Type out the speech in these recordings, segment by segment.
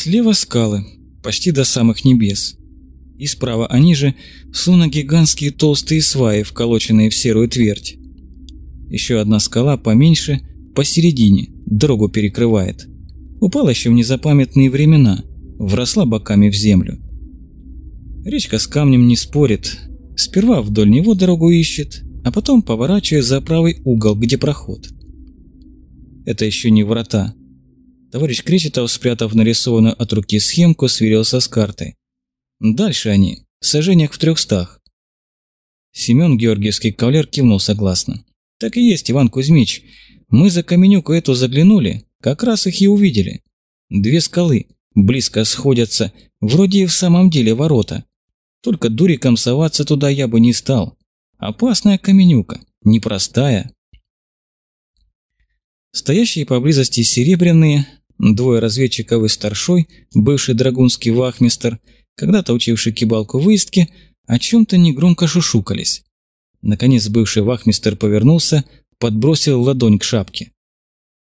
Слева скалы, почти до самых небес. И справа они же, словно гигантские толстые сваи, вколоченные в серую твердь. Еще одна скала поменьше, посередине, дорогу перекрывает. Упала еще в незапамятные времена, вросла боками в землю. Речка с камнем не спорит. Сперва вдоль него дорогу ищет, а потом поворачивает за правый угол, где проход. Это еще не врата. Товарищ Кречетов, спрятав нарисованную от руки схемку, сверился с картой. Дальше они, в сажениях в трехстах. Семен Георгиевский кавалер кивнул согласно. Так и есть, Иван Кузьмич. Мы за каменюку эту заглянули, как раз их и увидели. Две скалы, близко сходятся, вроде и в самом деле ворота. Только дуриком соваться туда я бы не стал. Опасная каменюка, непростая. Стоящие поблизости серебряные, двое разведчиков и старшой, бывший драгунский вахмистр, когда-то учивший кибалку выездки, о чем-то негромко шушукались. Наконец бывший вахмистр повернулся, подбросил ладонь к шапке.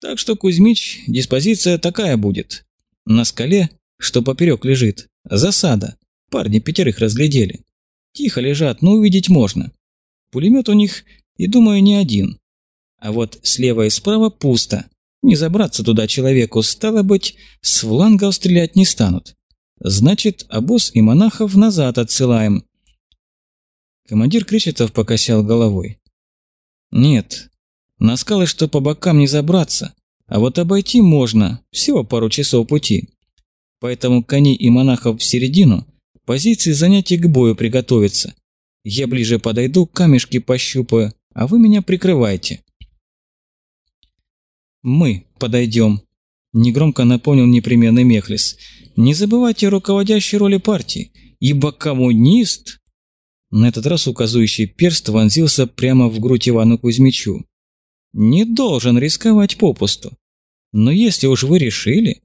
Так что, Кузьмич, диспозиция такая будет. На скале, что поперек лежит, засада. Парни пятерых разглядели. Тихо лежат, но увидеть можно. Пулемет у них, и думаю, не один. А вот слева и справа пусто. Не забраться туда человеку, стало быть, с флангов стрелять не станут. Значит, обоз и монахов назад отсылаем. Командир Кречетов покосял головой. Нет, на скалы, что по бокам не забраться, а вот обойти можно, всего пару часов пути. Поэтому коней и монахов в середину, позиции занятий к бою приготовиться. Я ближе подойду, камешки пощупаю, а вы меня прикрывайте. Мы подойдем, негромко напомнил непременный Мехлис. Не забывайте руководящей роли партии, ибо коммунист на этот раз указывающий перст вонзился прямо в грудь Ивану Кузьмичу. «Не должен рисковать попусту. Но если уж вы решили...»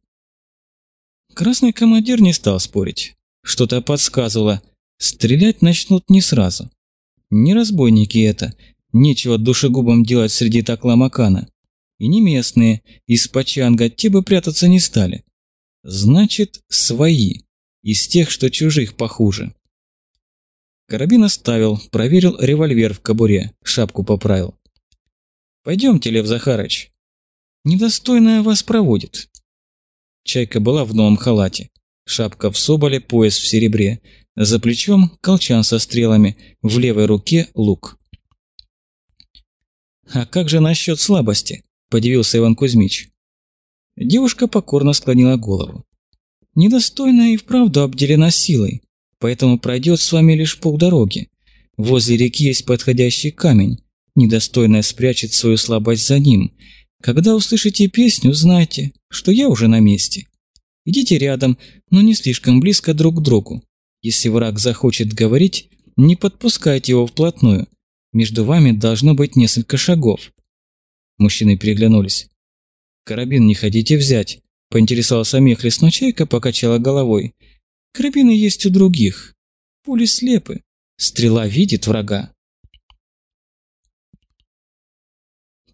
Красный командир не стал спорить. Что-то подсказывало. Стрелять начнут не сразу. Не разбойники это. Нечего душегубам делать среди такламакана. И не местные, из Пачанга, те бы прятаться не стали. Значит, свои. Из тех, что чужих похуже. Карабин оставил, проверил револьвер в кобуре, шапку поправил. «Пойдемте, Лев Захарыч. Недостойная вас проводит». Чайка была в новом халате. Шапка в соболе, пояс в серебре. За плечом колчан со стрелами, в левой руке лук. «А как же насчет слабости?» – подивился Иван Кузьмич. Девушка покорно склонила голову. «Недостойная и вправду обделена силой поэтому пройдет с вами лишь полдороги. Возле реки есть подходящий камень. Недостойная спрячет свою слабость за ним. Когда услышите песню, знайте, что я уже на месте. Идите рядом, но не слишком близко друг к другу. Если враг захочет говорить, не подпускайте его вплотную. Между вами должно быть несколько шагов. Мужчины переглянулись. «Карабин не хотите взять?» – поинтересовался Мехлис, но Чайка покачала головой. Карабины есть у других. Пули слепы. Стрела видит врага.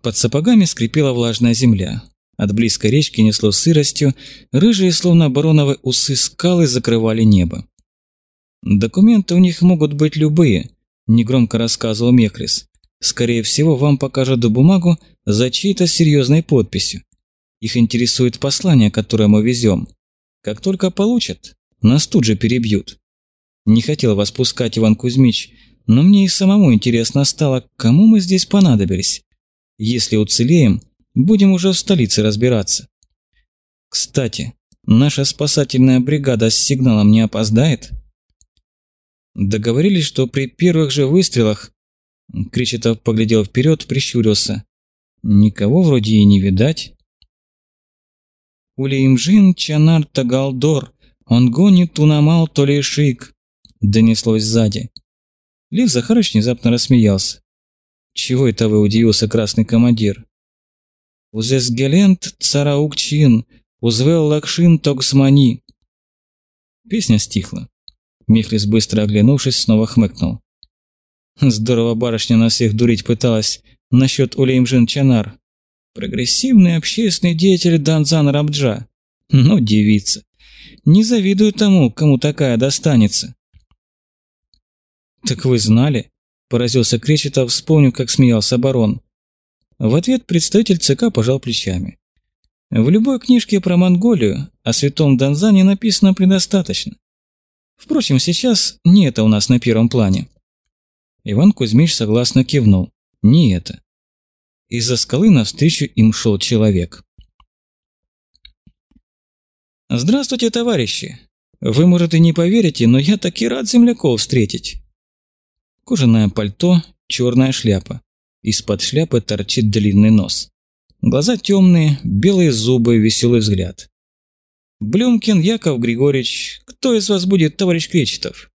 Под сапогами скрипела влажная земля. От близкой речки несло сыростью, рыжие, словно бароновые усы скалы закрывали небо. «Документы у них могут быть любые», – негромко рассказывал Мехрис. «Скорее всего, вам покажут бумагу за чьей-то серьезной подписью. Их интересует послание, которое мы везем. Как только получат, нас тут же перебьют. Не хотел вас пускать, Иван Кузьмич, но мне и самому интересно стало, кому мы здесь понадобились. Если уцелеем, будем уже в столице разбираться. Кстати, наша спасательная бригада с сигналом не опоздает? Договорились, что при первых же выстрелах... Кречетов поглядел вперед, прищурился. Никого вроде и не видать. Улеймжин Чанар Тагалдор «Он гонит Тунамал то ли шик», – донеслось сзади. Лев Захарыч внезапно рассмеялся. «Чего это вы?» – удивился красный командир. «Узесгелент цараукчин, узвел лакшин токсмани». Песня стихла. Михлис, быстро оглянувшись, снова хмыкнул. Здорово барышня нас всех дурить пыталась насчет Улеймжин Чанар. Прогрессивный общественный деятель Данзан Рабджа. Ну, девица. не завидую тому, кому такая достанется. «Так вы знали?» – поразился Кречетов, вспомнив, как смеялся барон. В ответ представитель ЦК пожал плечами. В любой книжке про Монголию о святом Донзане написано предостаточно. Впрочем, сейчас не это у нас на первом плане. Иван Кузьмич согласно кивнул. Не это. Из-за скалы навстречу им шел человек. «Здравствуйте, товарищи! Вы, может, и не поверите, но я таки рад земляков встретить. Кожаное пальто, черная шляпа. Из-под шляпы торчит длинный нос. Глаза темные, белые зубы, веселый взгляд. Блюмкин Яков Григорьевич, кто из вас будет товарищ Кречетов?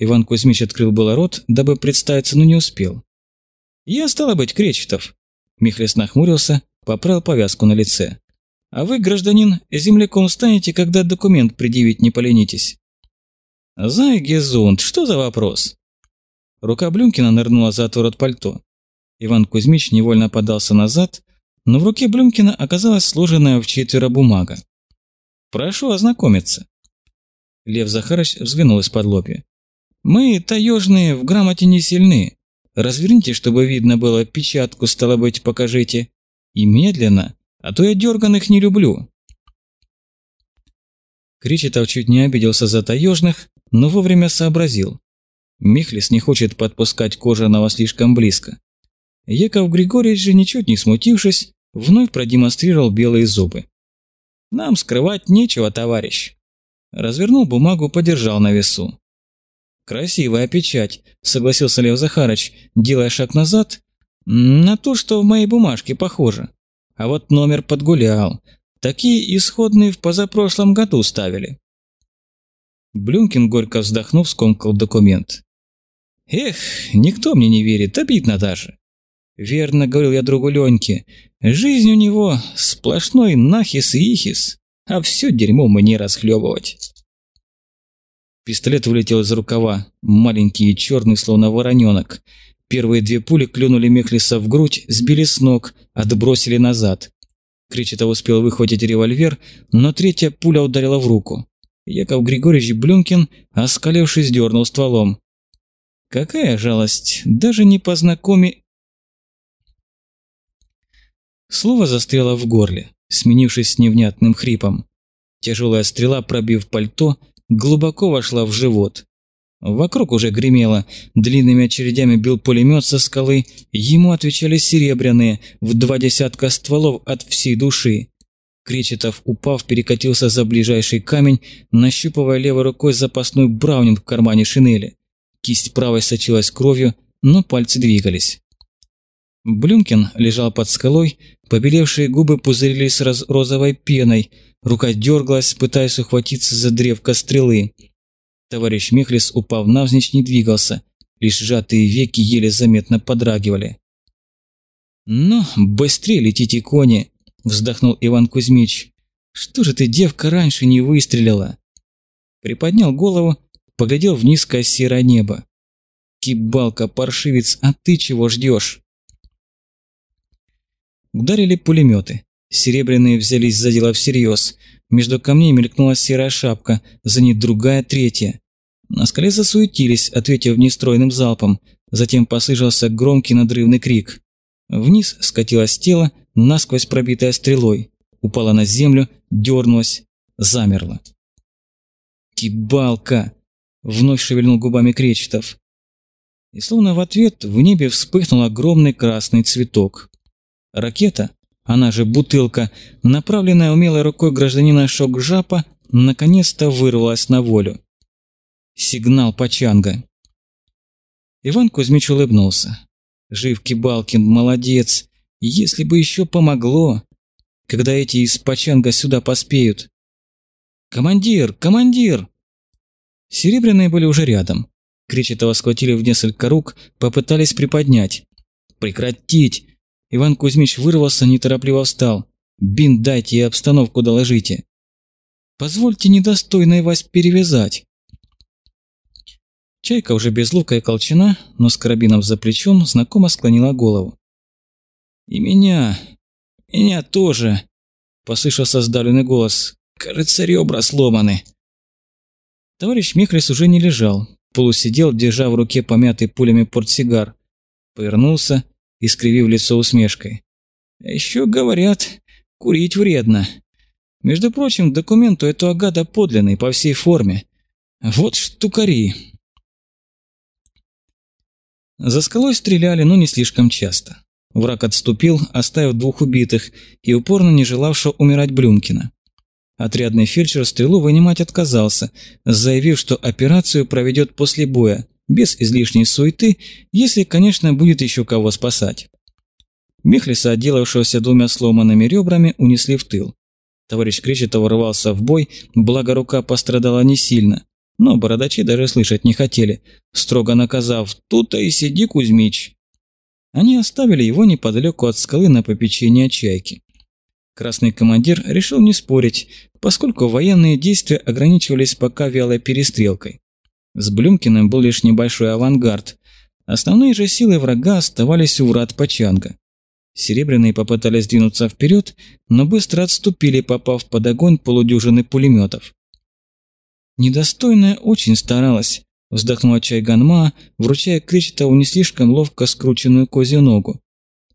Иван Кузьмич открыл было рот, дабы представиться, но не успел. «Я, стало быть, Кречетов!» Михлес нахмурился, поправил повязку на лице. «А вы, гражданин, земляком станете, когда документ предъявить не поленитесь?» «Зай, Гезунд, что за вопрос?» Рука Блюмкина нырнула за отворот пальто. Иван Кузьмич невольно подался назад, но в руке Блюмкина оказалась сложенная в четверо бумага. «Прошу ознакомиться». Лев Захарович взглянул из-под лобья. «Мы, таежные, в грамоте не сильны. Разверните, чтобы видно было, печатку, стало быть, покажите. И медленно, а то я дерганых не люблю». Кричетов чуть не обиделся за таежных, но вовремя сообразил. Михлис не хочет подпускать кожаного слишком близко. Яков Григорьевич же, ничуть не смутившись, вновь продемонстрировал белые зубы. «Нам скрывать нечего, товарищ». Развернул бумагу, подержал на весу. «Красивая печать», – согласился Лев Захарыч, делая шаг назад. «На то, что в моей бумажке похоже. А вот номер подгулял. Такие исходные в позапрошлом году ставили». Блюмкин, горько вздохнув, скомкал документ. «Эх, никто мне не верит, обидно даже. Верно, говорил я другу Леньке, жизнь у него сплошной нахис и ихис, а все дерьмо мне расхлебывать». Пистолет вылетел из рукава, маленький и черный, словно вороненок. Первые две пули клюнули Мехлиса в грудь, сбили с ног, отбросили назад. Кречетов успел выхватить револьвер, но третья пуля ударила в руку. Яков Григорьевич Блюмкин, оскалившись, дернул стволом. Какая жалость, даже не познакоми... Слово застряло в горле, сменившись невнятным хрипом. Тяжелая стрела, пробив пальто, глубоко вошла в живот. Вокруг уже гремело, длинными очередями бил пулемет со скалы, ему отвечали серебряные, в два десятка стволов от всей души. Кречетов, упав, перекатился за ближайший камень, нащупывая левой рукой запасной браунинг в кармане шинели. Кисть правой сочилась кровью, но пальцы двигались. Блюмкин лежал под скалой, побелевшие губы пузырились розовой пеной, рука дергалась, пытаясь ухватиться за древко стрелы. Товарищ Мехлис, упав навзничь, не двигался, лишь сжатые веки еле заметно подрагивали. «Ну, быстрее летите, кони!» – вздохнул Иван Кузьмич. «Что же ты, девка, раньше не выстрелила?» Приподнял голову, поглядел в низкое серое небо. «Кибалка, паршивец, а ты чего ждешь?» Ударили пулеметы. Серебряные взялись за дело всерьез. Между камней мелькнула серая шапка, за ней другая, третья. На скале засуетились, ответив нестройным залпом. Затем послышался громкий надрывный крик. Вниз скатилось тело, насквозь пробитое стрелой. Упала на землю, дернулась, замерла. «Кибалка!» – вновь шевельнул губами Кречетов. И словно в ответ в небе вспыхнул огромный красный цветок. Ракета, она же бутылка, направленная умелой рукой гражданина Шокжапа, наконец-то вырвалась на волю. Сигнал Пачанга. Иван Кузьмич улыбнулся. Жив Кибалкин, молодец. Если бы еще помогло. Когда эти из Пачанга сюда поспеют. «Командир! Командир!» Серебряные были уже рядом. Кречетова схватили в несколько рук, попытались приподнять. «Прекратить!» Иван Кузьмич вырвался, неторопливо встал. «Бин дайте и обстановку доложите». «Позвольте недостойной вас перевязать». Чайка уже без лука и колчана, но с карабином за плечом, знакомо склонила голову. «И меня, меня тоже!» – послышался сдавленный голос. Кажется, ребра сломаны. Товарищ Михрис уже не лежал, полусидел, держа в руке помятый пулями портсигар. Повернулся, искривив лицо усмешкой. А еще говорят, курить вредно. Между прочим, документ у этого подлинный, по всей форме. Вот штукари. За скалой стреляли, но не слишком часто. Враг отступил, оставив двух убитых и упорно не желавшего умирать Блюмкина. Отрядный фельдшер стрелу вынимать отказался, заявив, что операцию проведет после боя, без излишней суеты, если, конечно, будет еще кого спасать. Михлиса, отделавшегося двумя сломанными ребрами, унесли в тыл. Товарищ Кречетов рвался в бой, благо рука пострадала не сильно, но бородачи даже слышать не хотели, строго наказав «Тут-то и сиди, Кузьмич». Они оставили его неподалеку от скалы на попечение чайки. Красный командир решил не спорить, поскольку военные действия ограничивались пока вялой перестрелкой. С Блюмкиным был лишь небольшой авангард. Основные же силы врага оставались у врат Пачанга. Серебряные попытались двинуться вперед, но быстро отступили, попав под огонь полудюжины пулеметов. «Недостойная очень старалась», – вздохнула Чайганма, вручая Кречетову не слишком ловко скрученную козью ногу.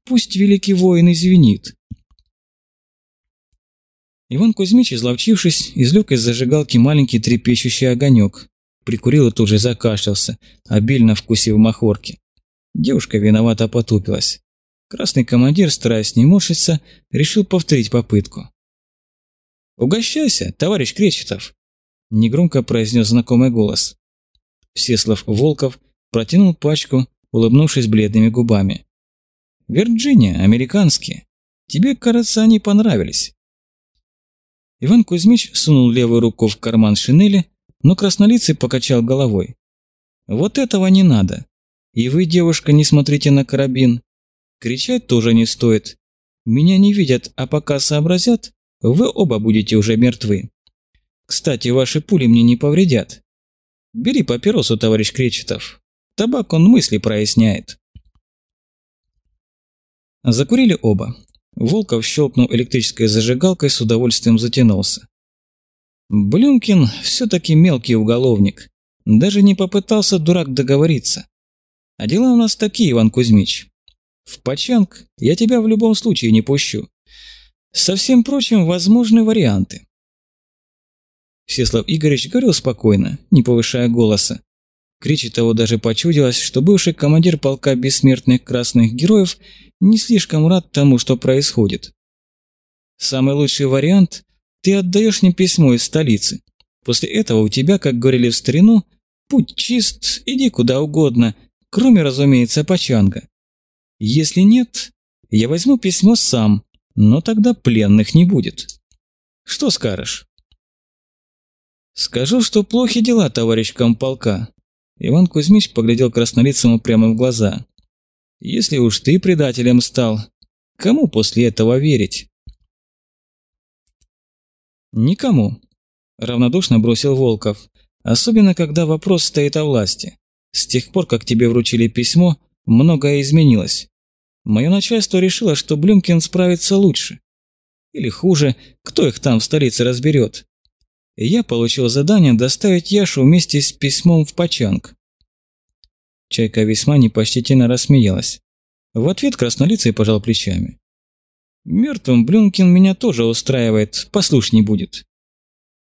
«Пусть великий воин извинит». Иван Кузьмич, изловчившись, извлек из зажигалки маленький трепещущий огонек. Прикурил и тут же закашлялся, обильно вкусив махорки. Девушка виновато потупилась. Красный командир, стараясь не морщиться, решил повторить попытку. «Угощайся, товарищ Кречетов!» – негромко произнес знакомый голос. Всеслав Волков протянул пачку, улыбнувшись бледными губами. «Вирджиния, американские. Тебе, кажется, они понравились. Иван Кузьмич сунул левую руку в карман шинели, но краснолицый покачал головой. «Вот этого не надо. И вы, девушка, не смотрите на карабин. Кричать тоже не стоит. Меня не видят, а пока сообразят, вы оба будете уже мертвы. Кстати, ваши пули мне не повредят. Бери папиросу, товарищ Кречетов. Табак он мысли проясняет». Закурили оба. Волков щелкнул электрической зажигалкой, с удовольствием затянулся. Блюмкин все-таки мелкий уголовник. Даже не попытался дурак договориться. А дела у нас такие, Иван Кузьмич. В Пачанг я тебя в любом случае не пущу. Со всем прочим, возможны варианты. Всеслав Игоревич говорил спокойно, не повышая голоса. Кречетову даже почудилось, что бывший командир полка бессмертных красных героев не слишком рад тому, что происходит. Самый лучший вариант – ты отдаешь мне письмо из столицы. После этого у тебя, как говорили в старину, путь чист, иди куда угодно, кроме, разумеется, Пачанга. Если нет, я возьму письмо сам, но тогда пленных не будет. Что скажешь? Скажу, что плохи дела, товарищ комполка. Иван Кузьмич поглядел краснолицому прямо в глаза. Если уж ты предателем стал, кому после этого верить? Никому. Равнодушно бросил Волков. Особенно, когда вопрос стоит о власти. С тех пор, как тебе вручили письмо, многое изменилось. Мое начальство решило, что Блюмкин справится лучше. Или хуже, кто их там в столице разберет. я получил задание доставить Яшу вместе с письмом в Пачанг. Чайка весьма непочтительно рассмеялась. В ответ краснолицый пожал плечами. «Мертвым Блюнкин меня тоже устраивает, послушь не будет».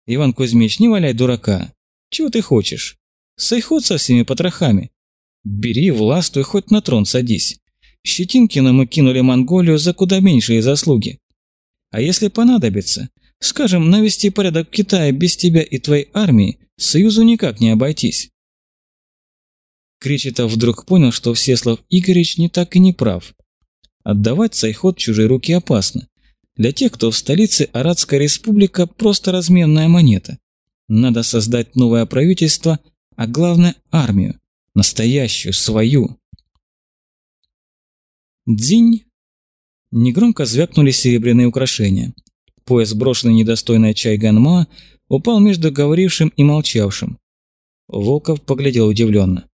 «Иван Кузьмич, не валяй дурака. Чего ты хочешь? Сайход со всеми потрохами. Бери, властвуй, хоть на трон садись. Щетинкина мы кинули Монголию за куда меньшие заслуги. А если понадобится, скажем, навести порядок в Китае без тебя и твоей армии, Союзу никак не обойтись. Кречетов вдруг понял, что Всеслав Игоревич не так и не прав. Отдавать Сайход в чужие руки опасно. Для тех, кто в столице Арадская республика просто разменная монета. Надо создать новое правительство, а главное армию. Настоящую, свою. Дзинь! Негромко звякнули серебряные украшения. Пояс, брошенный недостойной чай Ганма, упал между говорившим и молчавшим. Волков поглядел удивленно.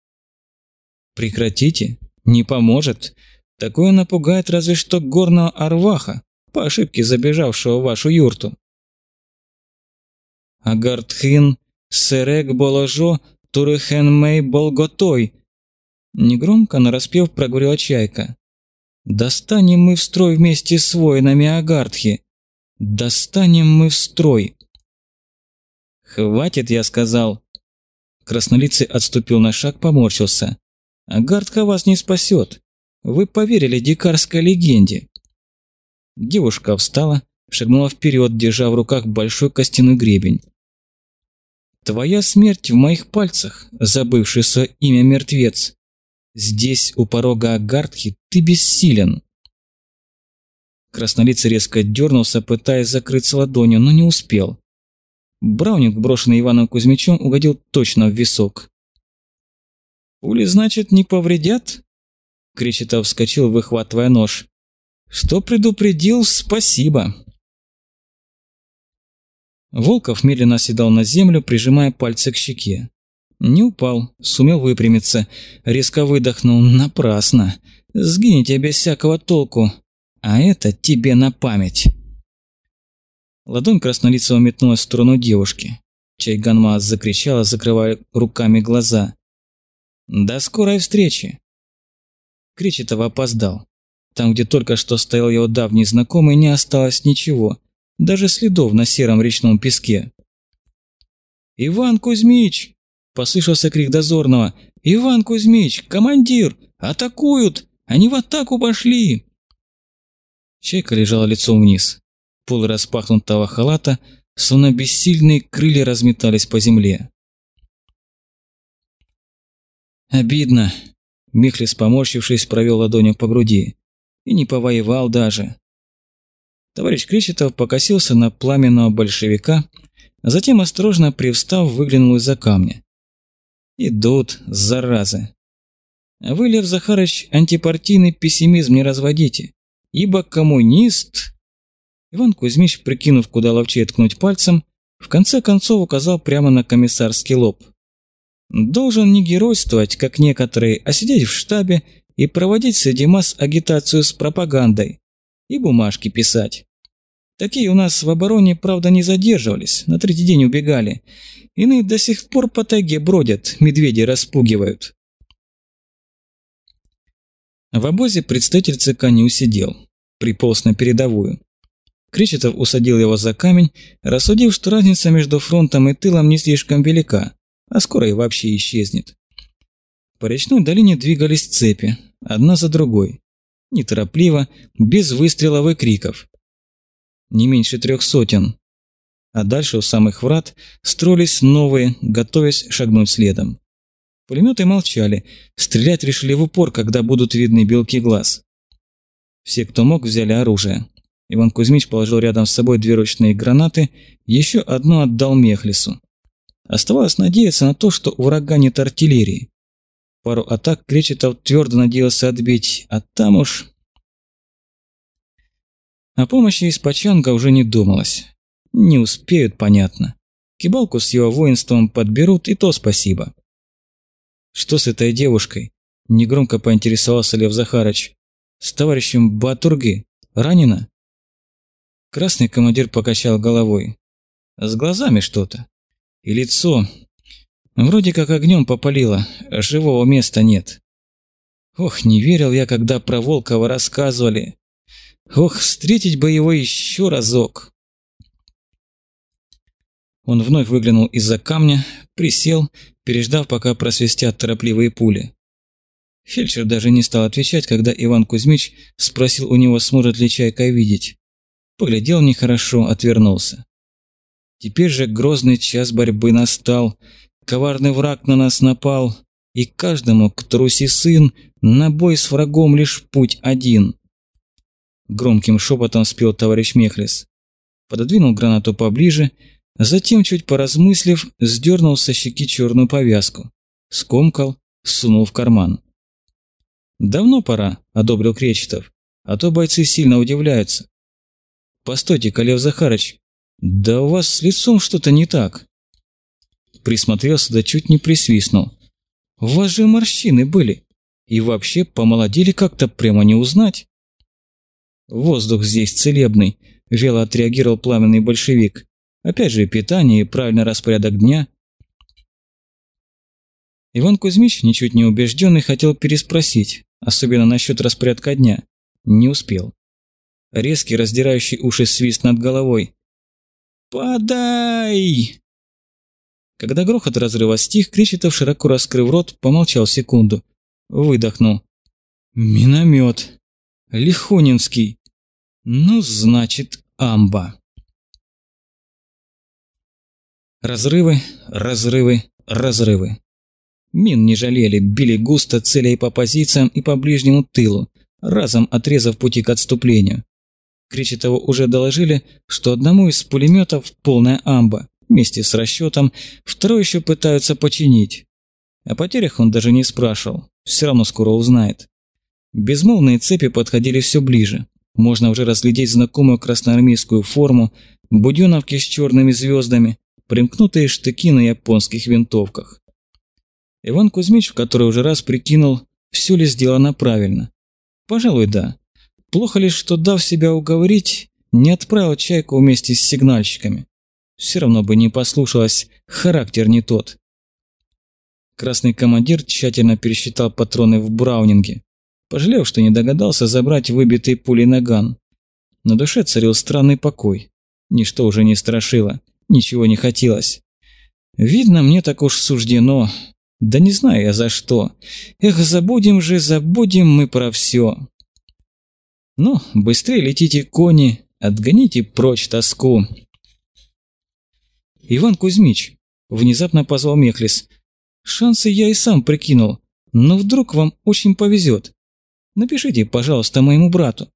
Прекратите, не поможет. Такое напугает разве что горного арваха, по ошибке забежавшего в вашу юрту. Агартхин, Серек Боложо, Турыхенмей Болготой. Негромко нараспев проговорила чайка. Достанем мы в строй вместе с воинами Агартхи. Достанем мы в строй. Хватит, я сказал. Краснолицый отступил на шаг, поморщился. Агартха вас не спасет. Вы поверили дикарской легенде. Девушка встала, шагнула вперед, держа в руках большой костяной гребень. «Твоя смерть в моих пальцах, забывший свое имя мертвец. Здесь, у порога Агартхи, ты бессилен». Краснолицый резко дернулся, пытаясь закрыться ладонью, но не успел. Брауник, брошенный Иваном Кузьмичем, угодил точно в висок. «Пули, значит, не повредят?» Кречетов вскочил, выхватывая нож. «Что предупредил, спасибо!» Волков медленно оседал на землю, прижимая пальцы к щеке. Не упал, сумел выпрямиться, резко выдохнул напрасно. «Сгинете без всякого толку, а это тебе на память!» Ладонь краснолицего метнулась в сторону девушки. Чайганма закричала, закрывая руками глаза. «До скорой встречи!» Кречетов опоздал. Там, где только что стоял его давний знакомый, не осталось ничего, даже следов на сером речном песке. «Иван Кузьмич!» – послышался крик дозорного. «Иван Кузьмич! Командир! Атакуют! Они в атаку пошли!» Чайка лежала лицом вниз. Пол распахнутого халата, словно бессильные крылья разметались по земле. «Обидно», Михлис, поморщившись, провел ладонью по груди. И не повоевал даже. Товарищ Кречетов покосился на пламенного большевика, а затем, осторожно привстав, выглянул из-за камня. «Идут, заразы!» А вы, Лев Захарович, антипартийный пессимизм не разводите, ибо коммунист...» Иван Кузьмич, прикинув, куда ловчее ткнуть пальцем, в конце концов указал прямо на комиссарский лоб. Должен не геройствовать, как некоторые, а сидеть в штабе и проводить среди масс агитацию с пропагандой. И бумажки писать. Такие у нас в обороне, правда, не задерживались, на третий день убегали. Иные до сих пор по тайге бродят, медведи распугивают. В обозе представитель ЦК не усидел, приполз на передовую. Кречетов усадил его за камень, рассудив, что разница между фронтом и тылом не слишком велика а скоро и вообще исчезнет. По речной долине двигались цепи, одна за другой. Неторопливо, без выстрелов и криков. Не меньше трех сотен. А дальше у самых врат строились новые, готовясь шагнуть следом. Пулеметы молчали, стрелять решили в упор, когда будут видны белки глаз. Все, кто мог, взяли оружие. Иван Кузьмич положил рядом с собой две ручные гранаты, еще одну отдал Мехлису. Оставалось надеяться на то, что у врага нет артиллерии. Пару атак Кречетов твердо надеялся отбить, а там уж... О помощи из Пачанга уже не думалось. Не успеют, понятно. Кибалку с его воинством подберут, и то спасибо. Что с этой девушкой? Негромко поинтересовался Лев Захарыч. С товарищем Батурги? Ранена? Красный командир покачал головой. С глазами что-то. И лицо. Вроде как огнем попалило, живого места нет. Ох, не верил я, когда про Волкова рассказывали. Ох, встретить бы его еще разок. Он вновь выглянул из-за камня, присел, переждав, пока просвистят торопливые пули. Фельдшер даже не стал отвечать, когда Иван Кузьмич спросил у него, сможет ли Чайка видеть. Поглядел нехорошо, отвернулся. Теперь же грозный час борьбы настал, коварный враг на нас напал, и каждому, кто руси сын, на бой с врагом лишь путь один. Громким шепотом спел товарищ Мехлис. Пододвинул гранату поближе, затем, чуть поразмыслив, сдернул со щеки черную повязку, скомкал, сунул в карман. «Давно пора», – одобрил Кречетов, – «а то бойцы сильно удивляются». «Постойте, Калев Захарыч, «Да у вас с лицом что-то не так». Присмотрелся, да чуть не присвистнул. «У вас же морщины были. И вообще помолодели как-то прямо не узнать». «Воздух здесь целебный», – вело отреагировал пламенный большевик. Опять же, питание и правильный распорядок дня. Иван Кузьмич, ничуть не убежденный, хотел переспросить, особенно насчет распорядка дня. Не успел. Резкий, раздирающий уши свист над головой. «Подай!» Когда грохот разрыва стих, Кречетов, широко раскрыв рот, помолчал секунду. Выдохнул. «Миномет. Лихонинский. Ну, значит, амба». Разрывы, разрывы, разрывы. Мин не жалели, били густо, целя по позициям, и по ближнему тылу, разом отрезав пути к отступлению. Кречетову уже доложили, что одному из пулеметов полная амба, вместе с расчетом, второй еще пытаются починить. О потерях он даже не спрашивал, все равно скоро узнает. Безмолвные цепи подходили все ближе. Можно уже разглядеть знакомую красноармейскую форму, буденовки с черными звездами, примкнутые штыки на японских винтовках. Иван Кузьмич в который уже раз прикинул, все ли сделано правильно. Пожалуй, да. Плохо лишь, что, дав себя уговорить, не отправил чайку вместе с сигнальщиками. Все равно бы не послушалась, характер не тот. Красный командир тщательно пересчитал патроны в браунинге. Пожалел, что не догадался забрать выбитый пулей наган. На душе царил странный покой. Ничто уже не страшило ничего не хотелось. Видно, мне так уж суждено. Да не знаю я за что. Эх, забудем же, забудем мы про все. Ну, быстрее летите, кони, отгоните прочь тоску. Иван Кузьмич, внезапно позвал Мехлис. Шансы я и сам прикинул, но вдруг вам очень повезет. Напишите, пожалуйста, моему брату.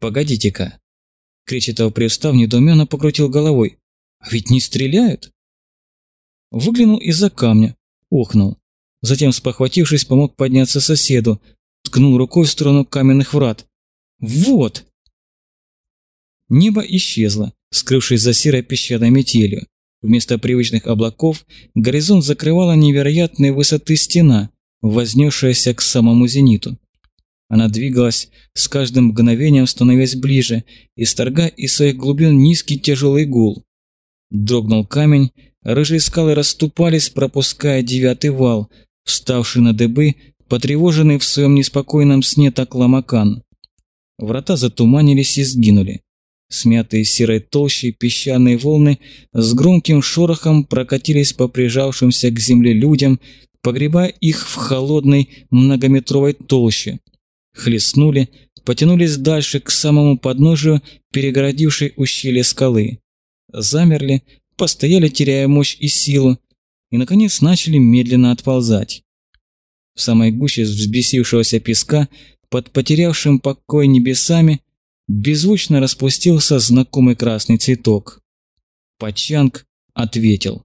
Погодите-ка. Кречетов, привстав, недоуменно покрутил головой. А ведь не стреляют. Выглянул из-за камня, охнул. Затем, спохватившись, помог подняться соседу, ткнул рукой в сторону каменных врат. Вот! Небо исчезло, скрывшись за серой песчаной метелью. Вместо привычных облаков горизонт закрывала невероятной высоты стена, вознесшаяся к самому зениту. Она двигалась, с каждым мгновением становясь ближе, исторгая из своих глубин низкий тяжелый гул. Дрогнул камень, рыжие скалы расступались, пропуская девятый вал, вставший на дыбы, потревоженный в своем неспокойном сне такламакан. Врата затуманились и сгинули. Смятые серой толщей песчаные волны с громким шорохом прокатились по прижавшимся к земле людям, погребая их в холодной многометровой толще. Хлестнули, потянулись дальше к самому подножию перегородившей ущелье скалы замерли, постояли, теряя мощь и силу, и, наконец, начали медленно отползать. В самой гуще взбесившегося песка, под потерявшим покой небесами, беззвучно распустился знакомый красный цветок. Пачанг ответил.